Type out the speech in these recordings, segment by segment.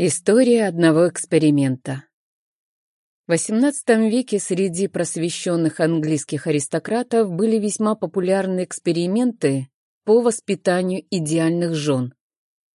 История одного эксперимента. В XVIII веке среди просвещенных английских аристократов были весьма популярны эксперименты по воспитанию идеальных жен.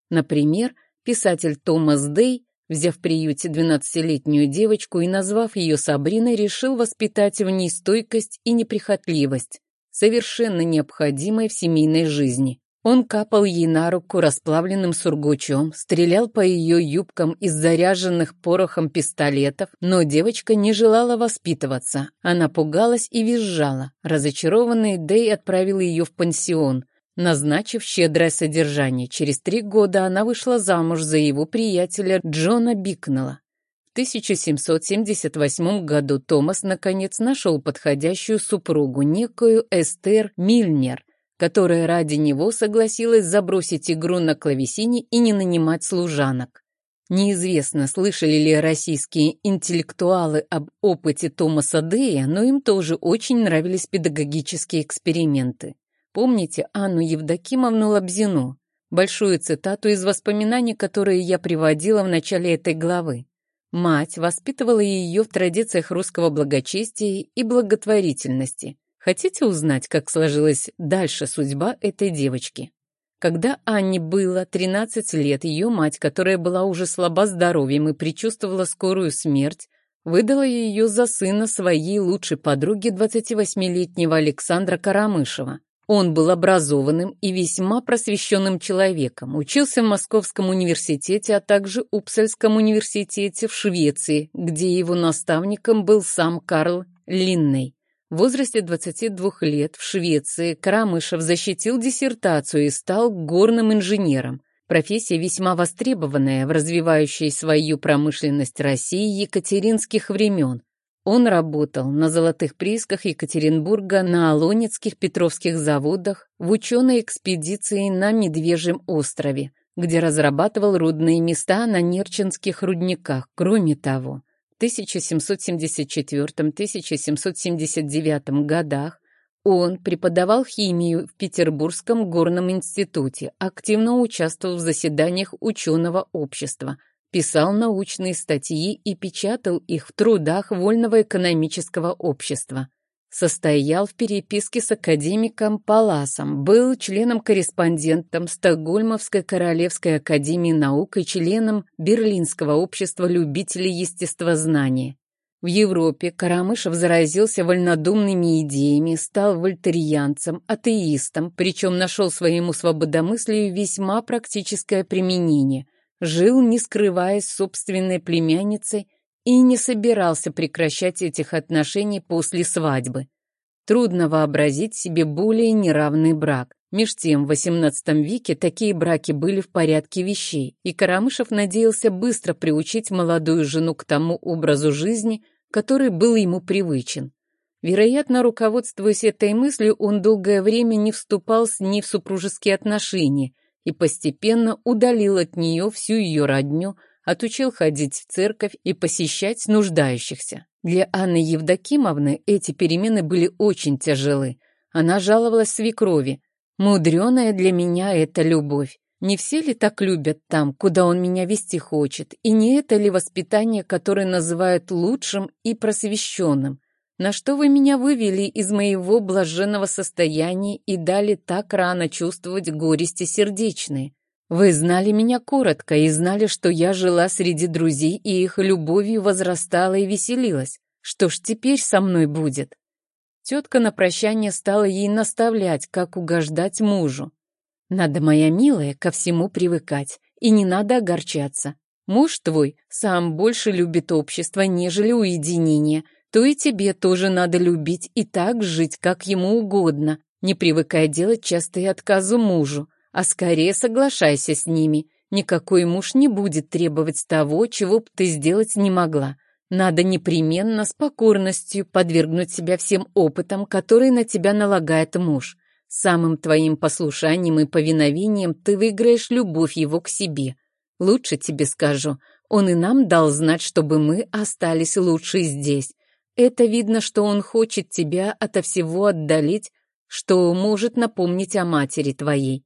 Например, писатель Томас Дей, взяв в приюте 12-летнюю девочку и назвав ее Сабриной, решил воспитать в ней стойкость и неприхотливость, совершенно необходимой в семейной жизни. Он капал ей на руку расплавленным сургучом, стрелял по ее юбкам из заряженных порохом пистолетов, но девочка не желала воспитываться. Она пугалась и визжала. Разочарованный Дэй отправил ее в пансион, назначив щедрое содержание. Через три года она вышла замуж за его приятеля Джона Бикнелла. В 1778 году Томас наконец нашел подходящую супругу, некую Эстер Мильнер – которая ради него согласилась забросить игру на клавесине и не нанимать служанок. Неизвестно, слышали ли российские интеллектуалы об опыте Томаса Дея, но им тоже очень нравились педагогические эксперименты. Помните Анну Евдокимовну Лобзину? Большую цитату из воспоминаний, которые я приводила в начале этой главы. Мать воспитывала ее в традициях русского благочестия и благотворительности. Хотите узнать, как сложилась дальше судьба этой девочки? Когда Анне было 13 лет, ее мать, которая была уже слаба здоровьем и предчувствовала скорую смерть, выдала ее за сына своей лучшей подруги 28-летнего Александра Карамышева. Он был образованным и весьма просвещенным человеком, учился в Московском университете, а также Упсальском университете в Швеции, где его наставником был сам Карл Линней. В возрасте 22 лет в Швеции Карамышев защитил диссертацию и стал горным инженером. Профессия весьма востребованная в развивающей свою промышленность России екатеринских времен. Он работал на золотых приисках Екатеринбурга, на Алонецких Петровских заводах, в ученой экспедиции на Медвежьем острове, где разрабатывал рудные места на Нерчинских рудниках. Кроме того, 1774-1779 годах он преподавал химию в Петербургском горном институте, активно участвовал в заседаниях ученого общества, писал научные статьи и печатал их в трудах Вольного экономического общества состоял в переписке с академиком Паласом, был членом-корреспондентом Стокгольмовской Королевской Академии Наук и членом Берлинского общества любителей естествознания. В Европе Карамышев заразился вольнодумными идеями, стал вольтерианцем, атеистом, причем нашел своему свободомыслию весьма практическое применение. Жил, не скрываясь собственной племянницей, и не собирался прекращать этих отношений после свадьбы. Трудно вообразить себе более неравный брак. Меж тем, в XVIII веке такие браки были в порядке вещей, и Карамышев надеялся быстро приучить молодую жену к тому образу жизни, который был ему привычен. Вероятно, руководствуясь этой мыслью, он долгое время не вступал с ней в супружеские отношения и постепенно удалил от нее всю ее родню, отучил ходить в церковь и посещать нуждающихся. Для Анны Евдокимовны эти перемены были очень тяжелы. Она жаловалась свекрови. «Мудреная для меня это любовь. Не все ли так любят там, куда он меня вести хочет? И не это ли воспитание, которое называют лучшим и просвещенным? На что вы меня вывели из моего блаженного состояния и дали так рано чувствовать горести сердечные? Вы знали меня коротко и знали, что я жила среди друзей и их любовью возрастала и веселилась. Что ж теперь со мной будет? Тетка на прощание стала ей наставлять, как угождать мужу. Надо, моя милая, ко всему привыкать, и не надо огорчаться. Муж твой сам больше любит общество, нежели уединение, то и тебе тоже надо любить и так жить, как ему угодно, не привыкая делать частые отказы мужу а скорее соглашайся с ними. Никакой муж не будет требовать того, чего бы ты сделать не могла. Надо непременно с покорностью подвергнуть себя всем опытам, которые на тебя налагает муж. Самым твоим послушанием и повиновением ты выиграешь любовь его к себе. Лучше тебе скажу, он и нам дал знать, чтобы мы остались лучше здесь. Это видно, что он хочет тебя ото всего отдалить, что может напомнить о матери твоей.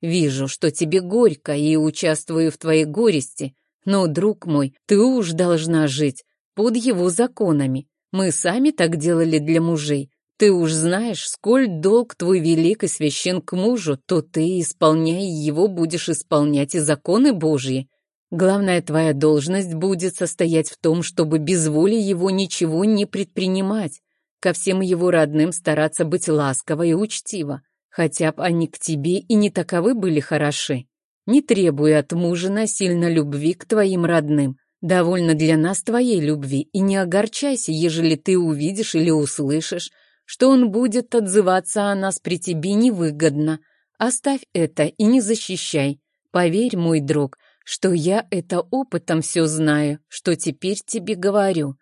Вижу, что тебе горько, и участвую в твоей горести. Но, друг мой, ты уж должна жить под его законами. Мы сами так делали для мужей. Ты уж знаешь, сколь долг твой велик и священ к мужу, то ты, исполняя его, будешь исполнять и законы Божьи. Главная твоя должность будет состоять в том, чтобы без воли его ничего не предпринимать, ко всем его родным стараться быть ласково и учтиво, хотя бы они к тебе и не таковы были хороши. Не требуй от мужа насильно любви к твоим родным, довольно для нас твоей любви, и не огорчайся, ежели ты увидишь или услышишь, что он будет отзываться о нас при тебе невыгодно. Оставь это и не защищай. Поверь, мой друг, что я это опытом все знаю, что теперь тебе говорю.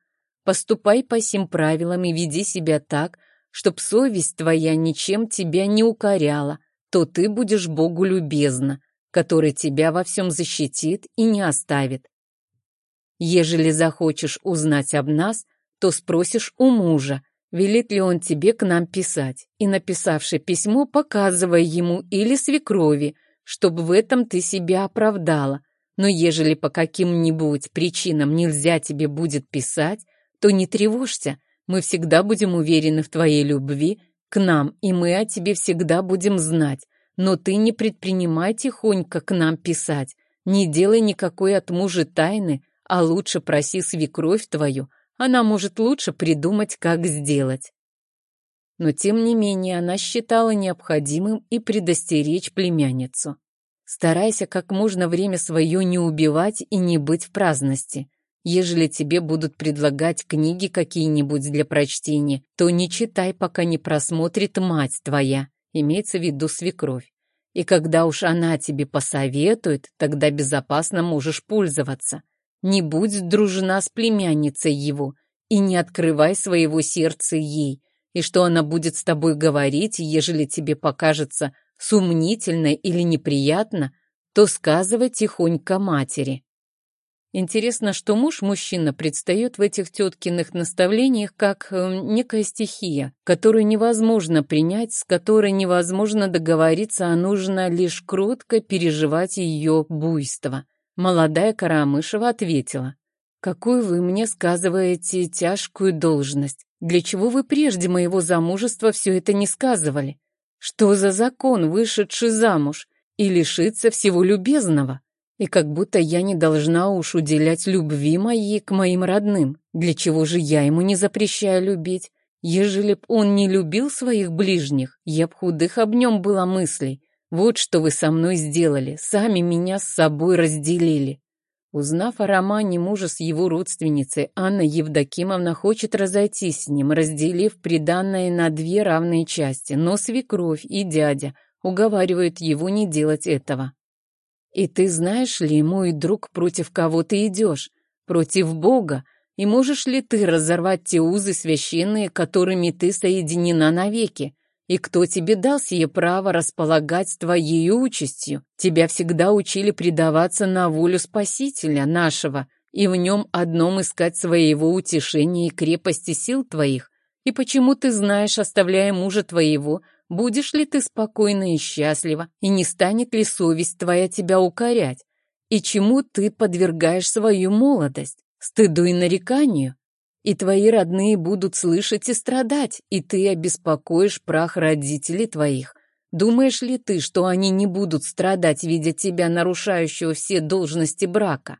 Поступай по сим правилам и веди себя так, чтоб совесть твоя ничем тебя не укоряла, то ты будешь Богу любезна, который тебя во всем защитит и не оставит. Ежели захочешь узнать об нас, то спросишь у мужа, велит ли он тебе к нам писать, и, написавши письмо, показывай ему или свекрови, чтобы в этом ты себя оправдала. Но ежели по каким-нибудь причинам нельзя тебе будет писать, то не тревожься, мы всегда будем уверены в твоей любви к нам, и мы о тебе всегда будем знать. Но ты не предпринимай тихонько к нам писать, не делай никакой от мужа тайны, а лучше проси свекровь твою, она может лучше придумать, как сделать. Но тем не менее она считала необходимым и предостеречь племянницу. Старайся как можно время свое не убивать и не быть в праздности. Ежели тебе будут предлагать книги какие-нибудь для прочтения, то не читай, пока не просмотрит мать твоя, имеется в виду свекровь. И когда уж она тебе посоветует, тогда безопасно можешь пользоваться. Не будь дружна с племянницей его и не открывай своего сердца ей, и что она будет с тобой говорить, ежели тебе покажется сумнительно или неприятно, то сказывай тихонько матери. Интересно, что муж-мужчина предстает в этих теткиных наставлениях как э, некая стихия, которую невозможно принять, с которой невозможно договориться, а нужно лишь кротко переживать ее буйство. Молодая Карамышева ответила, «Какую вы мне сказываете тяжкую должность? Для чего вы прежде моего замужества все это не сказывали? Что за закон, вышедший замуж, и лишиться всего любезного? И как будто я не должна уж уделять любви моей к моим родным. Для чего же я ему не запрещаю любить? Ежели б он не любил своих ближних, я б худых об нем была мыслей, вот что вы со мной сделали, сами меня с собой разделили. Узнав о романе мужа с его родственницей, Анна Евдокимовна хочет разойтись с ним, разделив приданное на две равные части, но свекровь и дядя уговаривают его не делать этого. И ты знаешь ли, мой друг, против кого ты идешь? Против Бога? И можешь ли ты разорвать те узы священные, которыми ты соединена навеки? И кто тебе дал сие право располагать твоей участью? Тебя всегда учили предаваться на волю Спасителя нашего и в нем одном искать своего утешения и крепости сил твоих. И почему ты знаешь, оставляя мужа твоего, будешь ли ты спокойна и счастлива, и не станет ли совесть твоя тебя укорять? И чему ты подвергаешь свою молодость? Стыду и нареканию? И твои родные будут слышать и страдать, и ты обеспокоишь прах родителей твоих. Думаешь ли ты, что они не будут страдать, видя тебя, нарушающего все должности брака?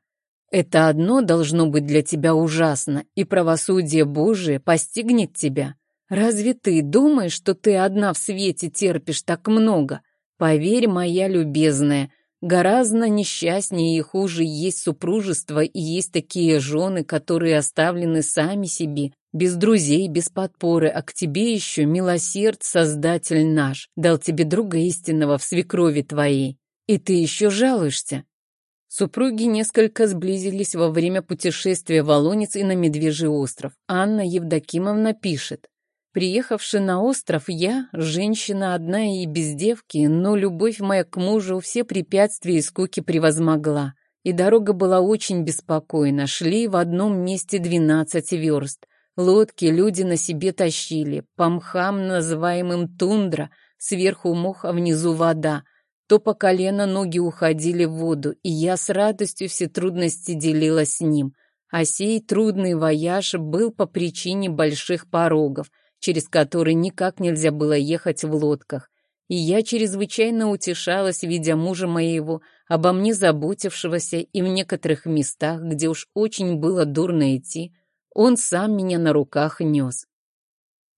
Это одно должно быть для тебя ужасно, и правосудие Божие постигнет тебя. Разве ты думаешь, что ты одна в свете терпишь так много? Поверь, моя любезная, Гораздо несчастнее и хуже есть супружество, и есть такие жены, которые оставлены сами себе, без друзей, без подпоры, а к тебе еще милосерд Создатель наш, дал тебе друга истинного в свекрови твоей, и ты еще жалуешься. Супруги несколько сблизились во время путешествия в Олонец и на Медвежий остров. Анна Евдокимовна пишет. Приехавши на остров, я, женщина одна и без девки, но любовь моя к мужу все препятствия и скуки превозмогла. И дорога была очень беспокойна. Шли в одном месте двенадцать верст. Лодки люди на себе тащили. По мхам, называемым тундра, сверху мох, а внизу вода. то по колено ноги уходили в воду, и я с радостью все трудности делила с ним. А сей трудный вояж был по причине больших порогов, через которые никак нельзя было ехать в лодках. И я чрезвычайно утешалась, видя мужа моего, обо мне заботившегося, и в некоторых местах, где уж очень было дурно идти, он сам меня на руках нес.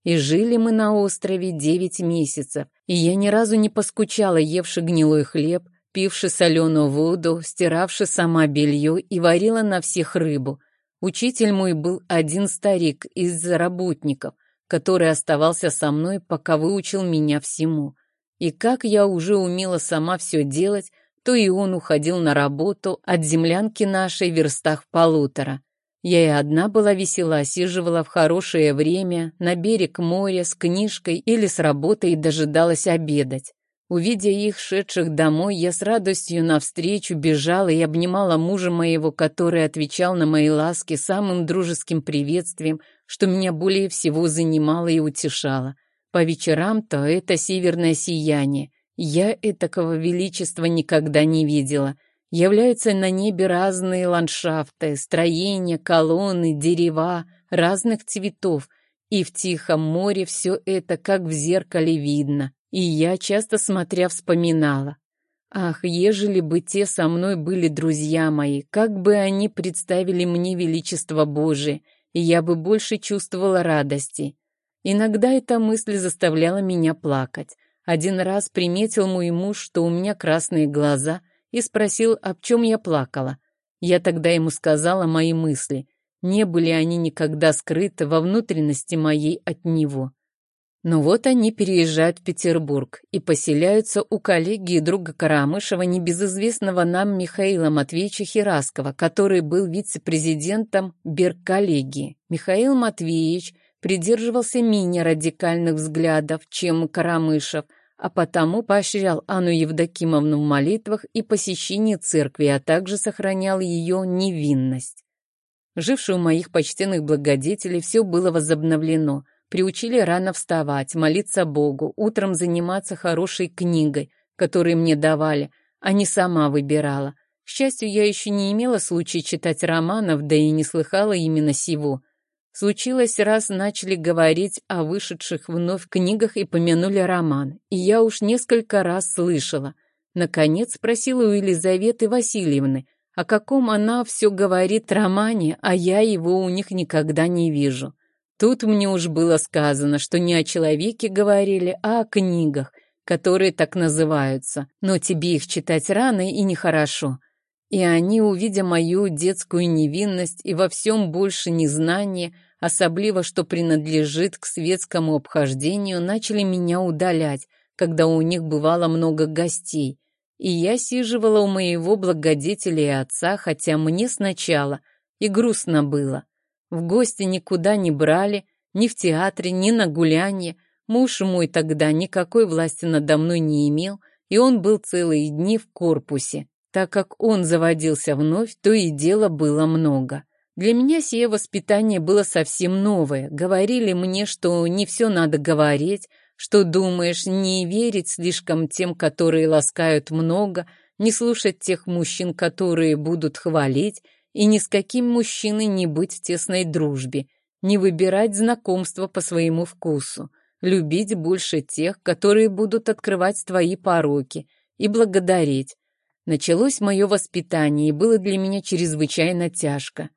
И жили мы на острове девять месяцев, и я ни разу не поскучала, евши гнилой хлеб, пивши соленую воду, стиравши сама белье и варила на всех рыбу. Учитель мой был один старик из работников, который оставался со мной, пока выучил меня всему. И как я уже умела сама все делать, то и он уходил на работу от землянки нашей в верстах полутора. Я и одна была весела, сиживала в хорошее время на берег моря с книжкой или с работой и дожидалась обедать. Увидя их, шедших домой, я с радостью навстречу бежала и обнимала мужа моего, который отвечал на мои ласки самым дружеским приветствием, что меня более всего занимало и утешало. По вечерам-то это северное сияние. Я этакого величества никогда не видела — Являются на небе разные ландшафты, строения, колонны, дерева, разных цветов, и в тихом море все это как в зеркале видно. И я, часто смотря, вспоминала. Ах, ежели бы те со мной были друзья мои, как бы они представили мне величество Божие, и я бы больше чувствовала радости. Иногда эта мысль заставляла меня плакать. Один раз приметил мой муж, что у меня красные глаза — и спросил, об чем я плакала. Я тогда ему сказала мои мысли. Не были они никогда скрыты во внутренности моей от него. Но вот они переезжают в Петербург и поселяются у коллеги и друга Карамышева, небезызвестного нам Михаила Матвеевича Хираскова, который был вице-президентом Берг-коллегии. Михаил Матвеевич придерживался менее радикальных взглядов, чем Карамышев – а потому поощрял Анну Евдокимовну в молитвах и посещении церкви, а также сохранял ее невинность. Жившие у моих почтенных благодетелей все было возобновлено. Приучили рано вставать, молиться Богу, утром заниматься хорошей книгой, которую мне давали, а не сама выбирала. К счастью, я еще не имела случая читать романов, да и не слыхала именно сего. Случилось раз начали говорить о вышедших вновь книгах и помянули роман, и я уж несколько раз слышала. Наконец спросила у Елизаветы Васильевны, о каком она все говорит романе, а я его у них никогда не вижу. Тут мне уж было сказано, что не о человеке говорили, а о книгах, которые так называются, но тебе их читать рано и нехорошо. И они, увидя мою детскую невинность и во всем больше незнание, особливо что принадлежит к светскому обхождению, начали меня удалять, когда у них бывало много гостей. И я сиживала у моего благодетеля и отца, хотя мне сначала и грустно было. В гости никуда не брали, ни в театре, ни на гулянье. Муж мой тогда никакой власти надо мной не имел, и он был целые дни в корпусе. Так как он заводился вновь, то и дела было много. Для меня сие воспитание было совсем новое. Говорили мне, что не все надо говорить, что думаешь, не верить слишком тем, которые ласкают много, не слушать тех мужчин, которые будут хвалить, и ни с каким мужчиной не быть в тесной дружбе, не выбирать знакомства по своему вкусу, любить больше тех, которые будут открывать твои пороки, и благодарить, Началось мое воспитание, и было для меня чрезвычайно тяжко.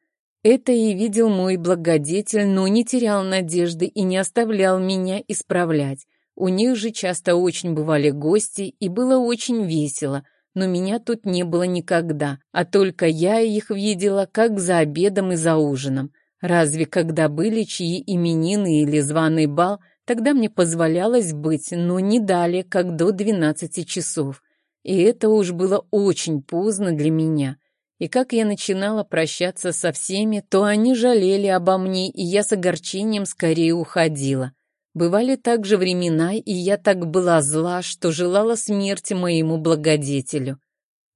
Это и видел мой благодетель, но не терял надежды и не оставлял меня исправлять. У них же часто очень бывали гости, и было очень весело, но меня тут не было никогда, а только я их видела как за обедом и за ужином. Разве когда были чьи именины или званый бал, тогда мне позволялось быть, но не далее, как до двенадцати часов. И это уж было очень поздно для меня. И как я начинала прощаться со всеми, то они жалели обо мне, и я с огорчением скорее уходила. Бывали также времена, и я так была зла, что желала смерти моему благодетелю.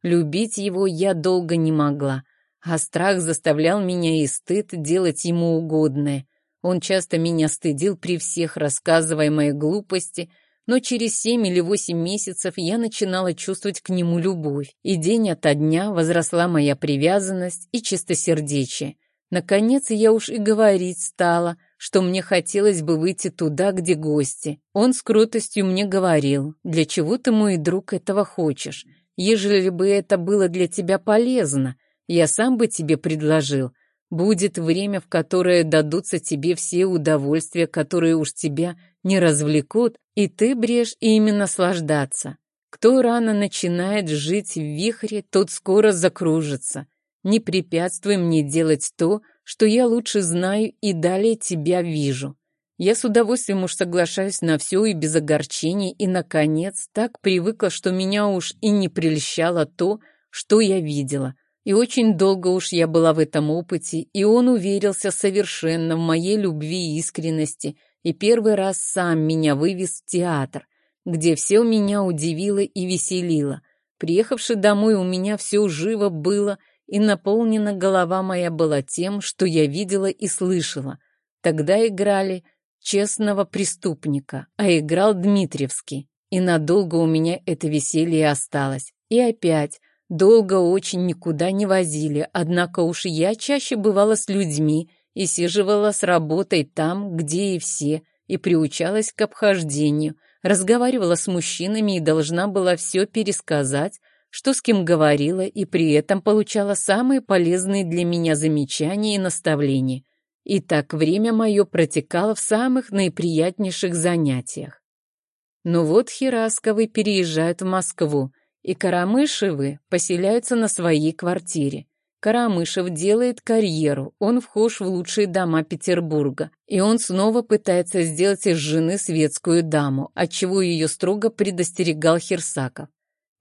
Любить его я долго не могла, а страх заставлял меня и стыд делать ему угодное. Он часто меня стыдил при всех, рассказывая мои глупости, но через семь или восемь месяцев я начинала чувствовать к нему любовь, и день ото дня возросла моя привязанность и чистосердечие. Наконец я уж и говорить стала, что мне хотелось бы выйти туда, где гости. Он с крутостью мне говорил, для чего ты, мой друг, этого хочешь? Ежели бы это было для тебя полезно, я сам бы тебе предложил. Будет время, в которое дадутся тебе все удовольствия, которые уж тебя не развлекут, и ты брешь ими наслаждаться. Кто рано начинает жить в вихре, тот скоро закружится. Не препятствуй мне делать то, что я лучше знаю и далее тебя вижу. Я с удовольствием уж соглашаюсь на все и без огорчений, и, наконец, так привыкла, что меня уж и не прельщало то, что я видела. И очень долго уж я была в этом опыте, и он уверился совершенно в моей любви и искренности, и первый раз сам меня вывез в театр, где все меня удивило и веселило. Приехавши домой, у меня все живо было, и наполнена голова моя была тем, что я видела и слышала. Тогда играли честного преступника, а играл Дмитриевский. И надолго у меня это веселье осталось. И опять, долго очень никуда не возили, однако уж я чаще бывала с людьми и сиживала с работой там, где и все, и приучалась к обхождению, разговаривала с мужчинами и должна была все пересказать, что с кем говорила, и при этом получала самые полезные для меня замечания и наставления. И так время мое протекало в самых наиприятнейших занятиях. Но вот Хирасковы переезжают в Москву, и Карамышевы поселяются на своей квартире. Карамышев делает карьеру, он вхож в лучшие дома Петербурга, и он снова пытается сделать из жены светскую даму, отчего ее строго предостерегал Херсаков.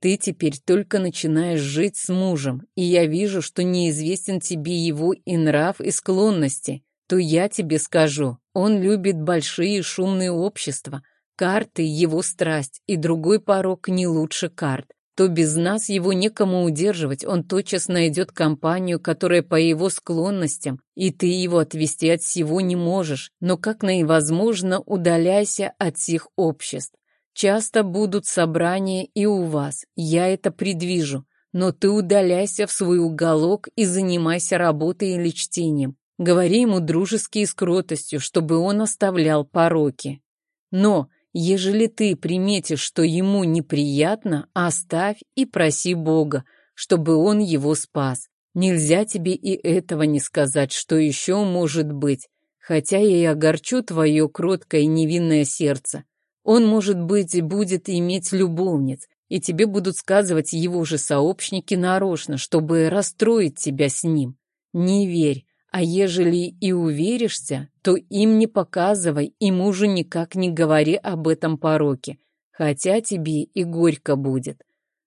Ты теперь только начинаешь жить с мужем, и я вижу, что неизвестен тебе его и нрав, и склонности. То я тебе скажу, он любит большие шумные общества, карты — его страсть, и другой порог не лучше карт. То без нас его некому удерживать, он тотчас найдет компанию, которая по его склонностям, и ты его отвести от всего не можешь, но как наивозможно удаляйся от всех обществ. Часто будут собрания и у вас, я это предвижу, но ты удаляйся в свой уголок и занимайся работой или чтением. Говори ему дружески и с кротостью, чтобы он оставлял пороки. Но, ежели ты приметишь, что ему неприятно, оставь и проси Бога, чтобы он его спас. Нельзя тебе и этого не сказать, что еще может быть, хотя я и огорчу твое кроткое невинное сердце. Он, может быть, и будет иметь любовниц, и тебе будут сказывать его же сообщники нарочно, чтобы расстроить тебя с ним. Не верь, а ежели и уверишься, то им не показывай и мужу никак не говори об этом пороке, хотя тебе и горько будет.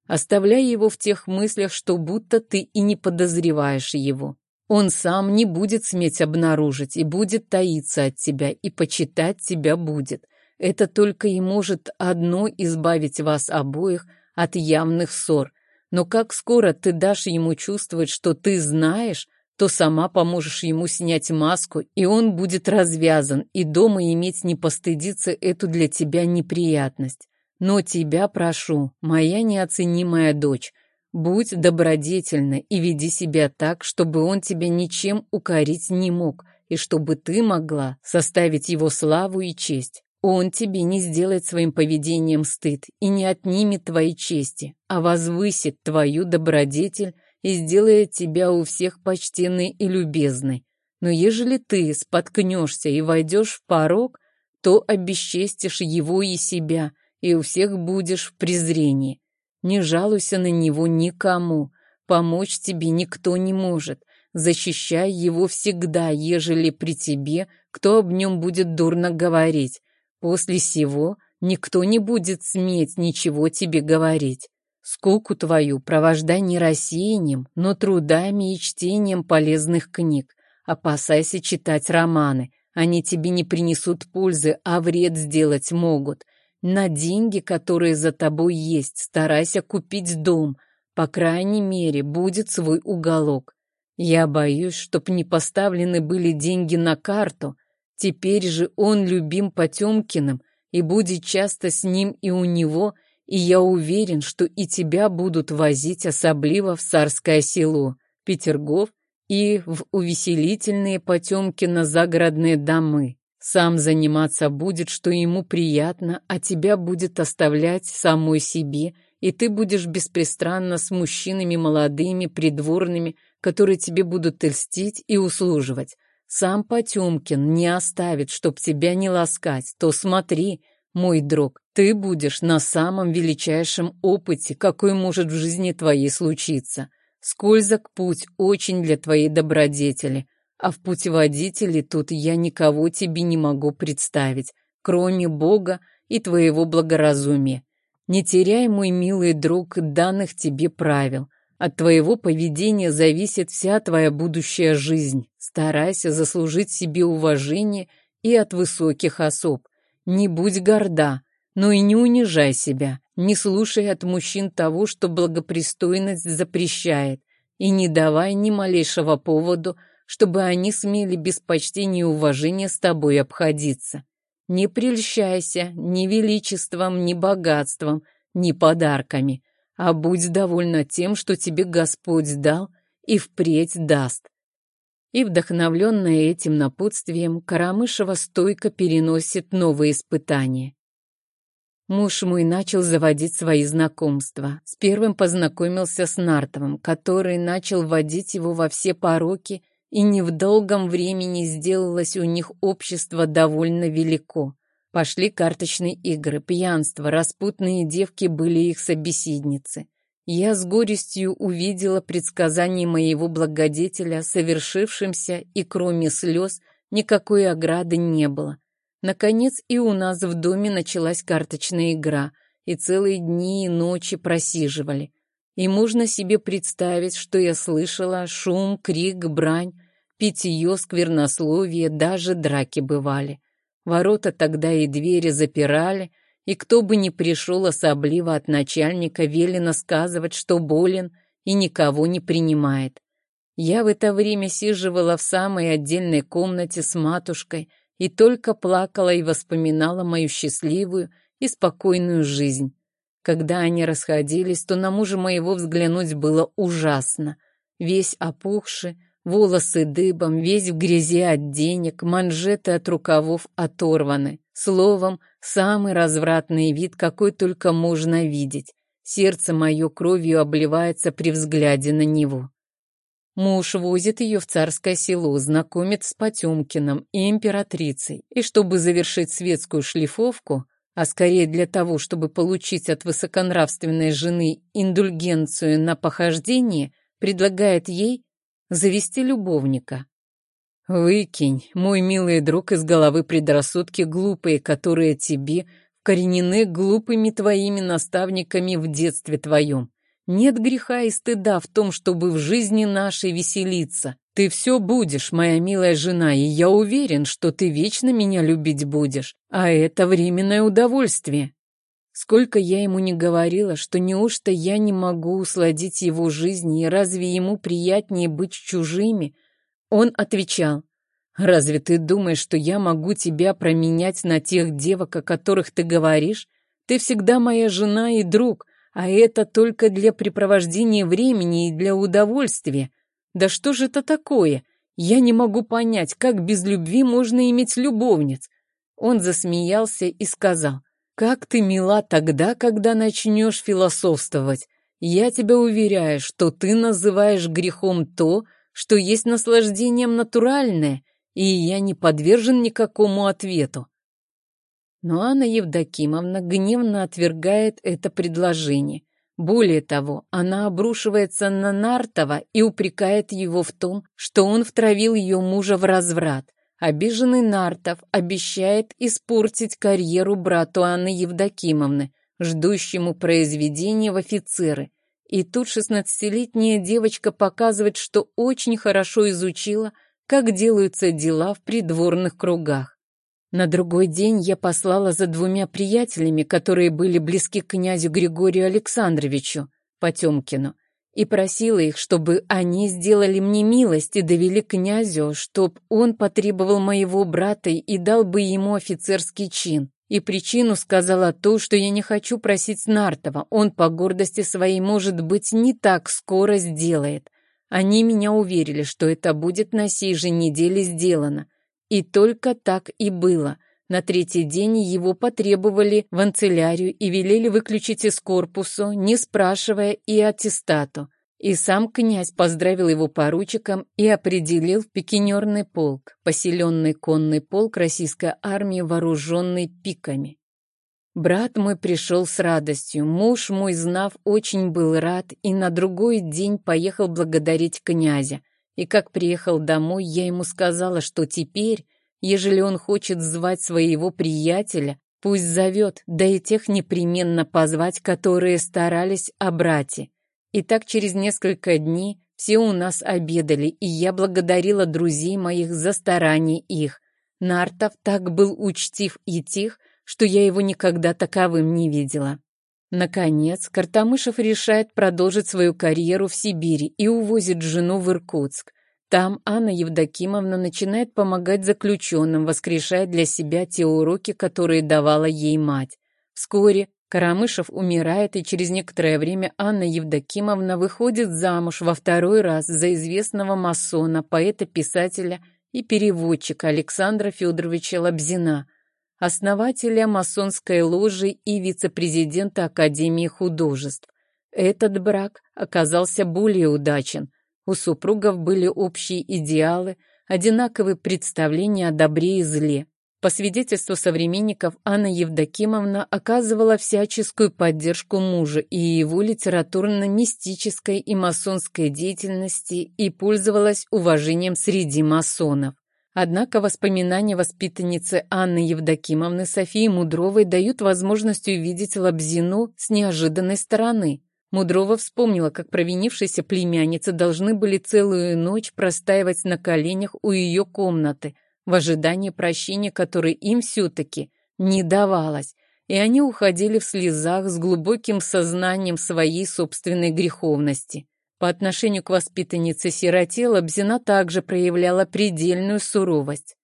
Оставляй его в тех мыслях, что будто ты и не подозреваешь его. Он сам не будет сметь обнаружить и будет таиться от тебя, и почитать тебя будет. Это только и может одно избавить вас обоих от явных ссор. Но как скоро ты дашь ему чувствовать, что ты знаешь, то сама поможешь ему снять маску, и он будет развязан, и дома иметь не постыдиться эту для тебя неприятность. Но тебя прошу, моя неоценимая дочь, будь добродетельна и веди себя так, чтобы он тебя ничем укорить не мог, и чтобы ты могла составить его славу и честь. Он тебе не сделает своим поведением стыд и не отнимет твоей чести, а возвысит твою добродетель и сделает тебя у всех почтенной и любезной. Но ежели ты споткнешься и войдешь в порог, то обесчестишь его и себя, и у всех будешь в презрении. Не жалуйся на него никому, помочь тебе никто не может. Защищай его всегда, ежели при тебе кто об нем будет дурно говорить, После сего никто не будет сметь ничего тебе говорить. Скуку твою провождай не рассеянием, но трудами и чтением полезных книг. Опасайся читать романы. Они тебе не принесут пользы, а вред сделать могут. На деньги, которые за тобой есть, старайся купить дом. По крайней мере, будет свой уголок. Я боюсь, чтоб не поставлены были деньги на карту, Теперь же он любим Потемкиным, и будет часто с ним и у него, и я уверен, что и тебя будут возить особливо в царское село, Петергоф и в увеселительные потемки на загородные домы. Сам заниматься будет, что ему приятно, а тебя будет оставлять самой себе, и ты будешь беспристрастно с мужчинами молодыми, придворными, которые тебе будут льстить и услуживать. Сам Потемкин не оставит, чтоб тебя не ласкать, то смотри, мой друг, ты будешь на самом величайшем опыте, какой может в жизни твоей случиться. Скользок путь очень для твоей добродетели, а в путеводителе тут я никого тебе не могу представить, кроме Бога и твоего благоразумия. Не теряй, мой милый друг, данных тебе правил. От твоего поведения зависит вся твоя будущая жизнь. Старайся заслужить себе уважение и от высоких особ. Не будь горда, но и не унижай себя. Не слушай от мужчин того, что благопристойность запрещает, и не давай ни малейшего поводу, чтобы они смели без почтения и уважения с тобой обходиться. Не прельщайся ни величеством, ни богатством, ни подарками, а будь довольна тем, что тебе Господь дал и впредь даст. И, вдохновленная этим напутствием, Карамышева стойко переносит новые испытания. Муж мой начал заводить свои знакомства. С первым познакомился с Нартовым, который начал водить его во все пороки, и не в долгом времени сделалось у них общество довольно велико. Пошли карточные игры, пьянство, распутные девки были их собеседницы. Я с горестью увидела предсказание моего благодетеля, совершившимся, и кроме слез никакой ограды не было. Наконец и у нас в доме началась карточная игра, и целые дни и ночи просиживали. И можно себе представить, что я слышала шум, крик, брань, питье, сквернословие, даже драки бывали. Ворота тогда и двери запирали, и кто бы ни пришел особливо от начальника, велено сказывать, что болен и никого не принимает. Я в это время сиживала в самой отдельной комнате с матушкой и только плакала и воспоминала мою счастливую и спокойную жизнь. Когда они расходились, то на мужа моего взглянуть было ужасно. Весь опухший, волосы дыбом, весь в грязи от денег, манжеты от рукавов оторваны. Словом, самый развратный вид, какой только можно видеть. Сердце мое кровью обливается при взгляде на него. Муж возит ее в царское село, знакомит с Потемкиным и императрицей. И чтобы завершить светскую шлифовку, а скорее для того, чтобы получить от высоконравственной жены индульгенцию на похождение, предлагает ей завести любовника. Выкинь, мой милый друг, из головы предрассудки глупые, которые тебе вкоренены глупыми твоими наставниками в детстве твоем. Нет греха и стыда в том, чтобы в жизни нашей веселиться. Ты все будешь, моя милая жена, и я уверен, что ты вечно меня любить будешь. А это временное удовольствие. Сколько я ему не говорила, что неужто я не могу усладить его жизнь, и разве ему приятнее быть чужими, он отвечал, «Разве ты думаешь, что я могу тебя променять на тех девок, о которых ты говоришь? Ты всегда моя жена и друг, а это только для препровождения времени и для удовольствия. Да что же это такое? Я не могу понять, как без любви можно иметь любовниц». Он засмеялся и сказал, «Как ты мила тогда, когда начнешь философствовать. Я тебя уверяю, что ты называешь грехом то, что есть наслаждением натуральное, и я не подвержен никакому ответу. Но Анна Евдокимовна гневно отвергает это предложение. Более того, она обрушивается на Нартова и упрекает его в том, что он втравил ее мужа в разврат. Обиженный Нартов обещает испортить карьеру брату Анны Евдокимовны, ждущему произведения в офицеры, и тут шестнадцатилетняя девочка показывает, что очень хорошо изучила, как делаются дела в придворных кругах. На другой день я послала за двумя приятелями, которые были близки к князю Григорию Александровичу Потемкину, и просила их, чтобы они сделали мне милость и довели князю, чтоб он потребовал моего брата и дал бы ему офицерский чин. И причину сказала то, что я не хочу просить Нартова. Он по гордости своей, может быть, не так скоро сделает. Они меня уверили, что это будет на сей же неделе сделано. И только так и было. На третий день его потребовали в анцелярию и велели выключить из корпуса, не спрашивая и аттестату. И сам князь поздравил его поручиком и определил в пикинерный полк, поселенный конный полк российской армии, вооруженный пиками. Брат мой пришел с радостью, муж мой, знав, очень был рад и на другой день поехал благодарить князя. И как приехал домой, я ему сказала, что теперь, ежели он хочет звать своего приятеля, пусть зовет, да и тех непременно позвать, которые старались о брате. И так через несколько дней все у нас обедали, и я благодарила друзей моих за старание их. Нартов так был учтив и тих, что я его никогда таковым не видела. Наконец, Картамышев решает продолжить свою карьеру в Сибири и увозит жену в Иркутск. Там Анна Евдокимовна начинает помогать заключенным, воскрешая для себя те уроки, которые давала ей мать. Вскоре Карамышев умирает, и через некоторое время Анна Евдокимовна выходит замуж во второй раз за известного масона, поэта-писателя и переводчика Александра Федоровича Лобзина, основателя масонской ложи и вице-президента Академии художеств. Этот брак оказался более удачен. У супругов были общие идеалы, одинаковые представления о добре и зле. По свидетельству современников, Анна Евдокимовна оказывала всяческую поддержку мужа и его литературно-мистической и масонской деятельности и пользовалась уважением среди масонов. Однако воспоминания воспитанницы Анны Евдокимовны Софии Мудровой дают возможность увидеть Лобзину с неожиданной стороны. Мудрова вспомнила, как провинившиеся племянницы должны были целую ночь простаивать на коленях у ее комнаты – в ожидании прощения, которое им все-таки не давалось, и они уходили в слезах с глубоким сознанием своей собственной греховности. По отношению к воспитаннице-сироте Лобзина также проявляла предельную суровость.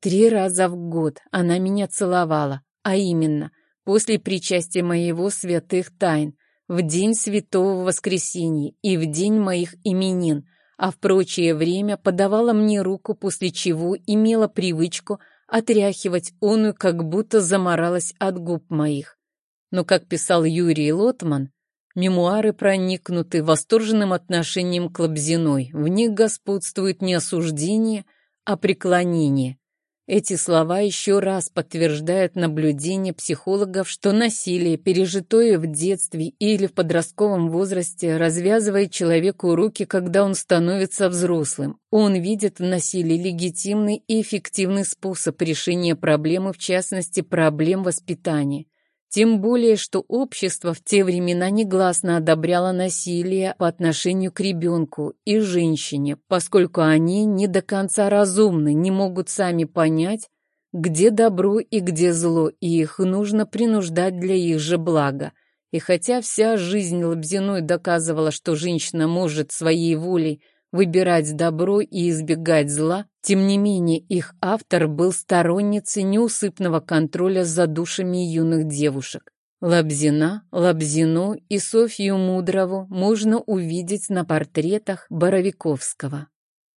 Три раза в год она меня целовала, а именно после причастия моего святых тайн, в день Святого Воскресения и в день моих именин – а в прочее время подавала мне руку, после чего имела привычку отряхивать оную, как будто заморалась от губ моих. Но, как писал Юрий Лотман, мемуары проникнуты восторженным отношением к Лобзиной. В них господствует не осуждение, а преклонение. Эти слова еще раз подтверждают наблюдение психологов, что насилие, пережитое в детстве или в подростковом возрасте, развязывает человеку руки, когда он становится взрослым. Он видит в насилии легитимный и эффективный способ решения проблемы, в частности, проблем воспитания. Тем более, что общество в те времена негласно одобряло насилие по отношению к ребенку и женщине, поскольку они не до конца разумны, не могут сами понять, где добро и где зло, и их нужно принуждать для их же блага. И хотя вся жизнь Лобзиной доказывала, что женщина может своей волей выбирать добро и избегать зла, тем не менее их автор был сторонницей неусыпного контроля за душами юных девушек. Лабзина, Лабзину и Софью Мудрову можно увидеть на портретах Боровиковского.